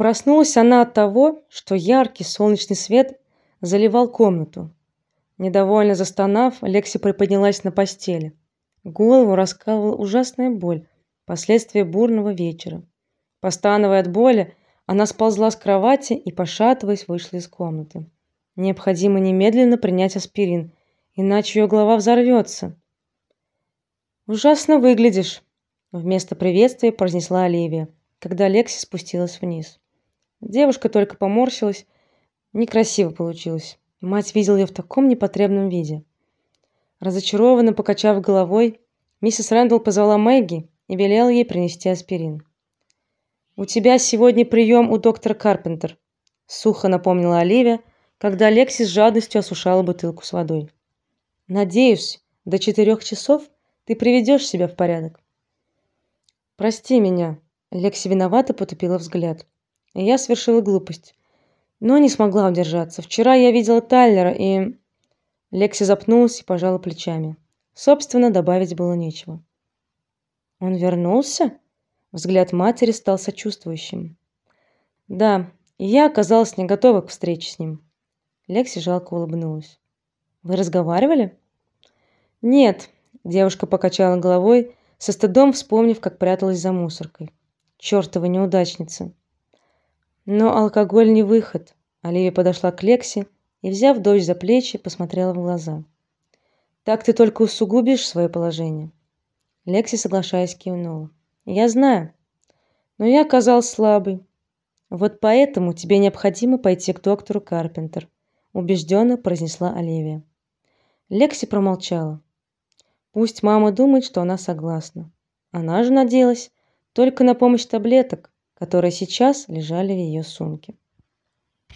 Проснулась она от того, что яркий солнечный свет заливал комнату. Недовольно застонав, Лекси приподнялась на постели. Голову раскалывала ужасная боль, последствия бурного вечера. Постановая от боли, она сползла с кровати и, пошатываясь, вышла из комнаты. Необходимо немедленно принять аспирин, иначе ее голова взорвется. Ужасно выглядишь, вместо приветствия произнесла Оливия, когда Лекси спустилась вниз. Девушка только поморщилась. Некрасиво получилось. Мать видела ее в таком непотребном виде. Разочарованно покачав головой, миссис Рэндалл позвала Мэгги и велела ей принести аспирин. У тебя сегодня прием у доктора Карпентер, сухо напомнила Оливия, когда Лекси с жадностью осушала бутылку с водой. Надеюсь, до четырех часов ты приведешь себя в порядок. Прости меня, Лекси виновато потупила взгляд. Я совершила глупость, но не смогла удержаться. Вчера я видела Тайлера и Лекси запнулась и пожала плечами. Собственно, добавить было нечего. Он вернулся? Взгляд матери стал сочувствующим. Да, я оказалась не готова к встрече с ним. Лекси жалко улыбнулась. Вы разговаривали? Нет, девушка покачала головой, со стыдом вспомнив, как пряталась за мусоркой. Чёртова неудачница. Но алкоголь не выход. Оливия подошла к Лекси и, взяв дочь за плечи, посмотрела в глаза. Так ты только усугубишь свое положение. Лекси, соглашаясь, кивнула. Я знаю. Но я оказалась слабой. Вот поэтому тебе необходимо пойти к доктору Карпентер, убежденно произнесла Оливия. Лекси промолчала. Пусть мама думает, что она согласна. Она же надеялась только на помощь таблеток, которые сейчас лежали в ее сумке.